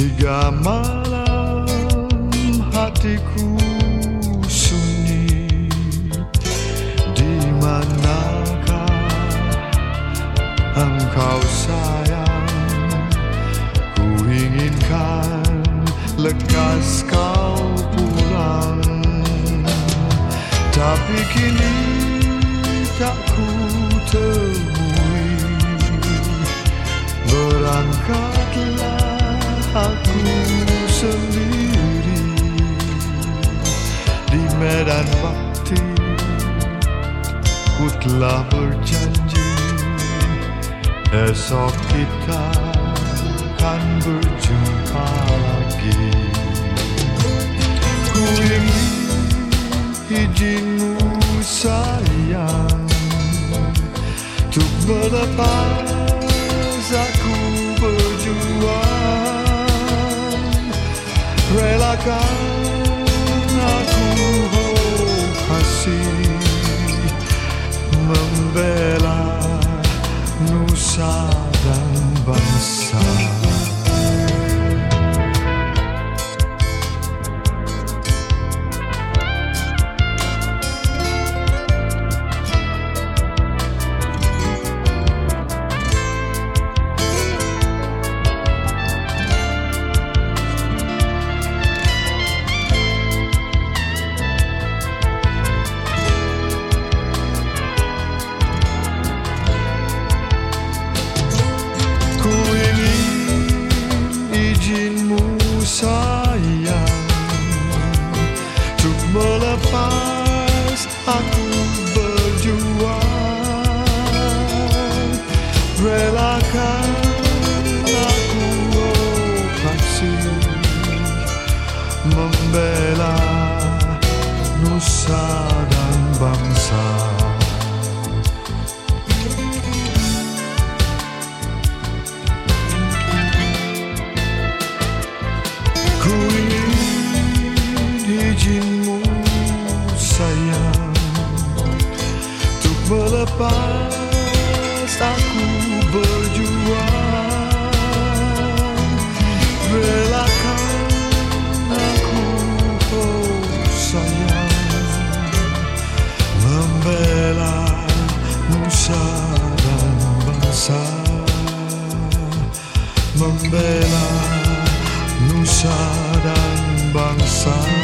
Tiga malam hatiku sunyi Di manakah engkau sayang? Ku inginkan lekas kau pulang. Tapi kini tak ku temui. Berangkatlah aku sendiri Di medan bakti Ku telah berjanji Esok kita akan berjumpa lagi Ku ingin izinmu sayang Untuk melepas aku Relakan aku kasih Membela nusa dan bangsa Ku ingin izinmu sayang. Untuk melepas aku berjuang. Relakan aku oh sayang. Membela nusa dan bangsa. Membela nusa dan bangsa